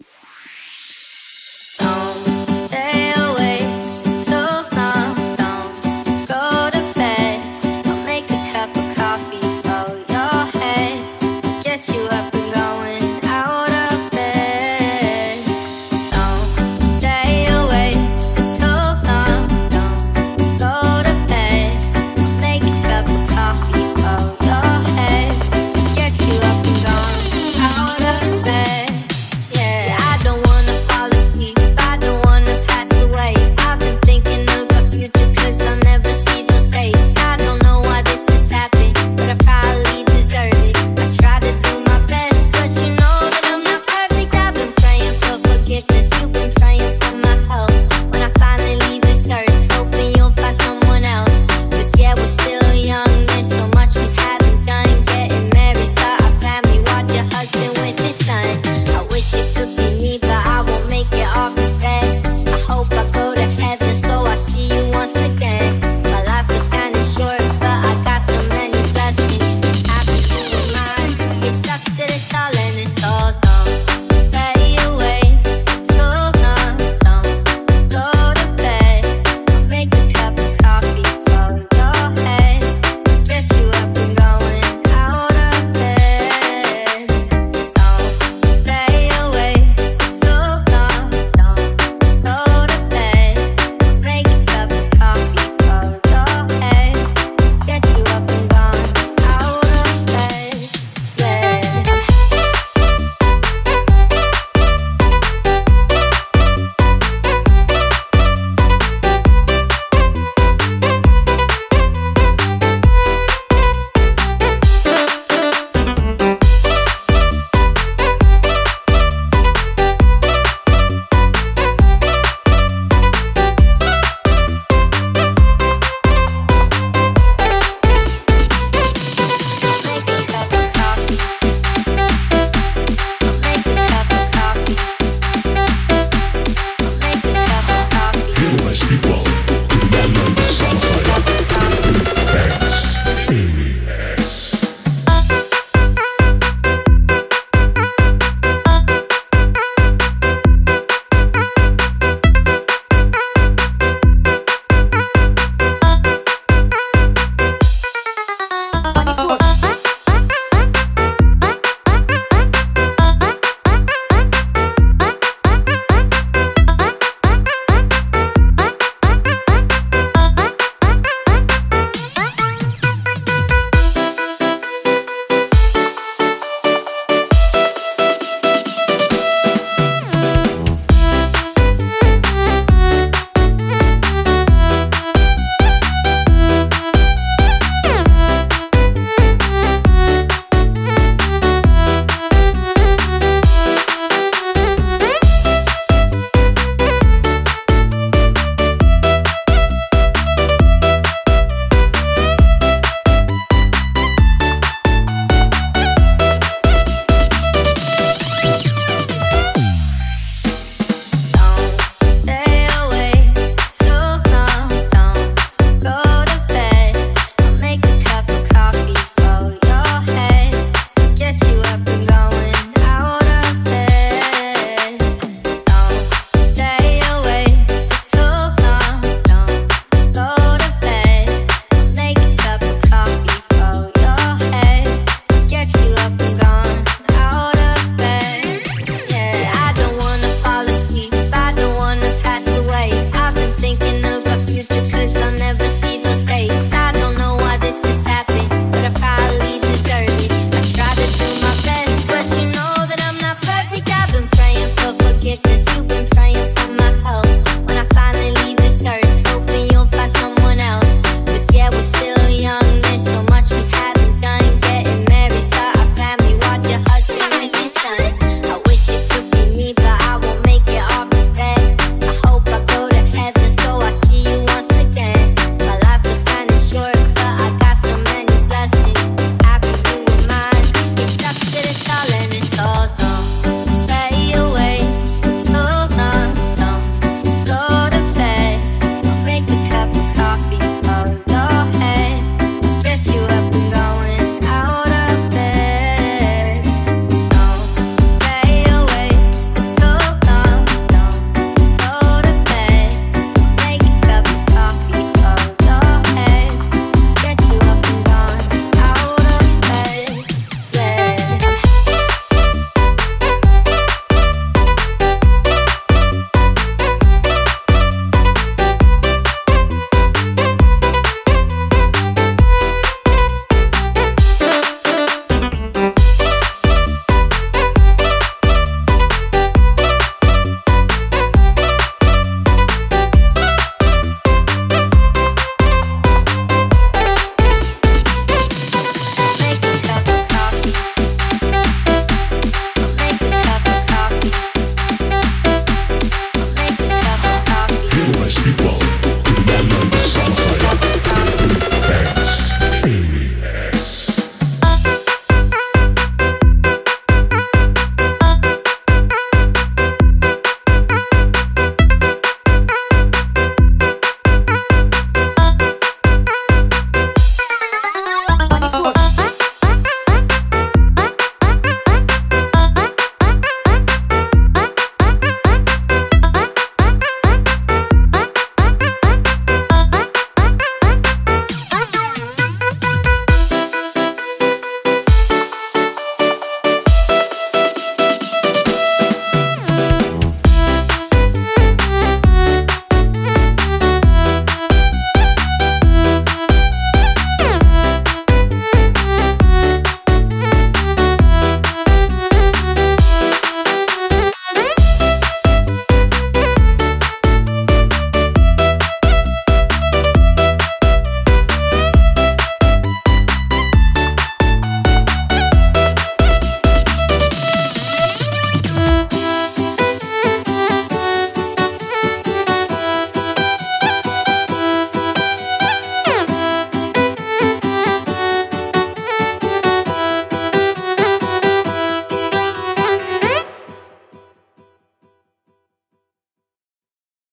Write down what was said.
you